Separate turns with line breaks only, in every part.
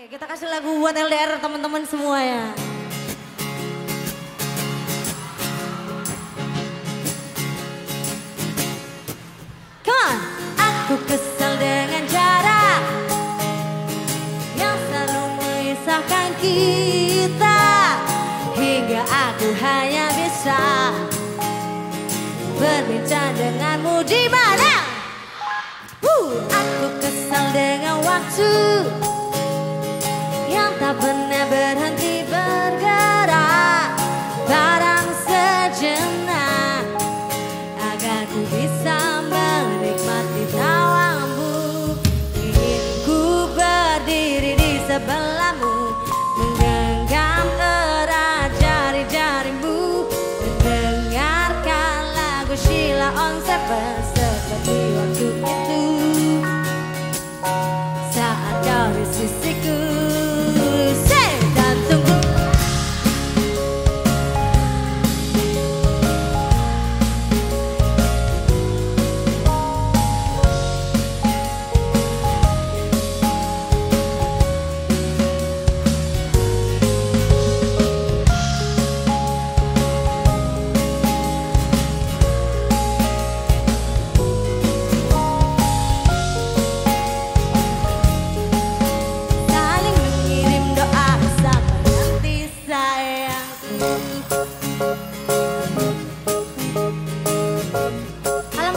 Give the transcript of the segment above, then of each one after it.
Oke, kita kasih lagu buat LDR teman-teman semua ya. Come on. Aku kesal dengan cara yang selalu memisahkan kita hingga aku hanya bisa berbincang denganmu di mana? Uh, aku kesal dengan waktu tak pernah berhenti bergerak. Barang sejenak. Agar ku bisa menikmati tawamu. Ingin ku berdiri di sebelahmu. Menggenggam erat jari-jarimu. Mendengarkan lagu Sheila on Seven. Seperti waktu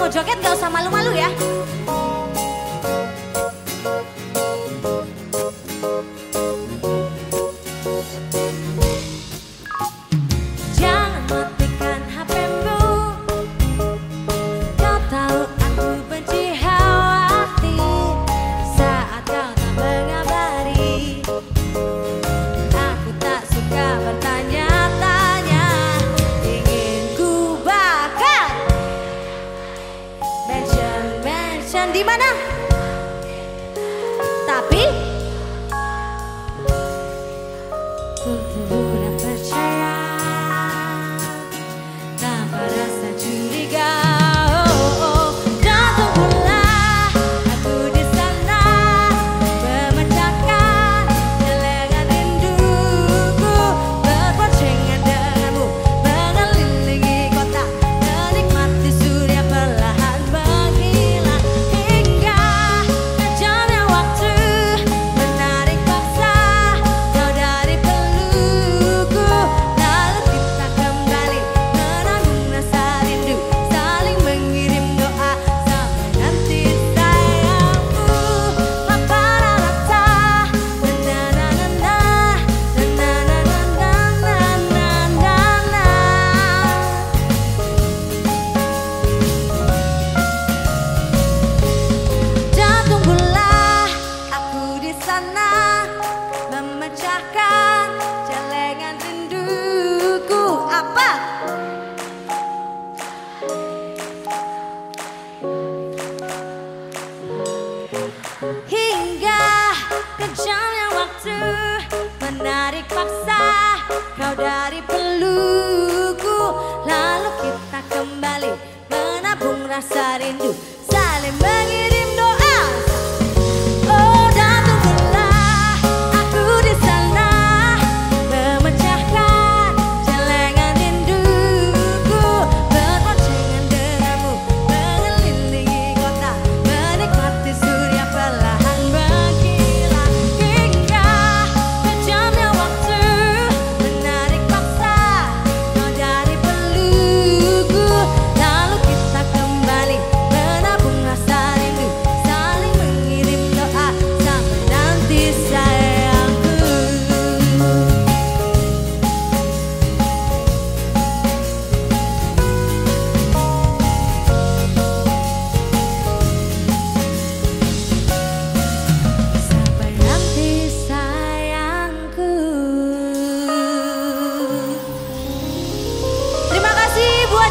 mau joget gak usah malu-malu ya Tapi Menarik paksa kau dari pelukku Lalu kita kembali menabung rasa rindu.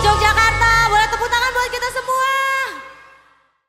就将。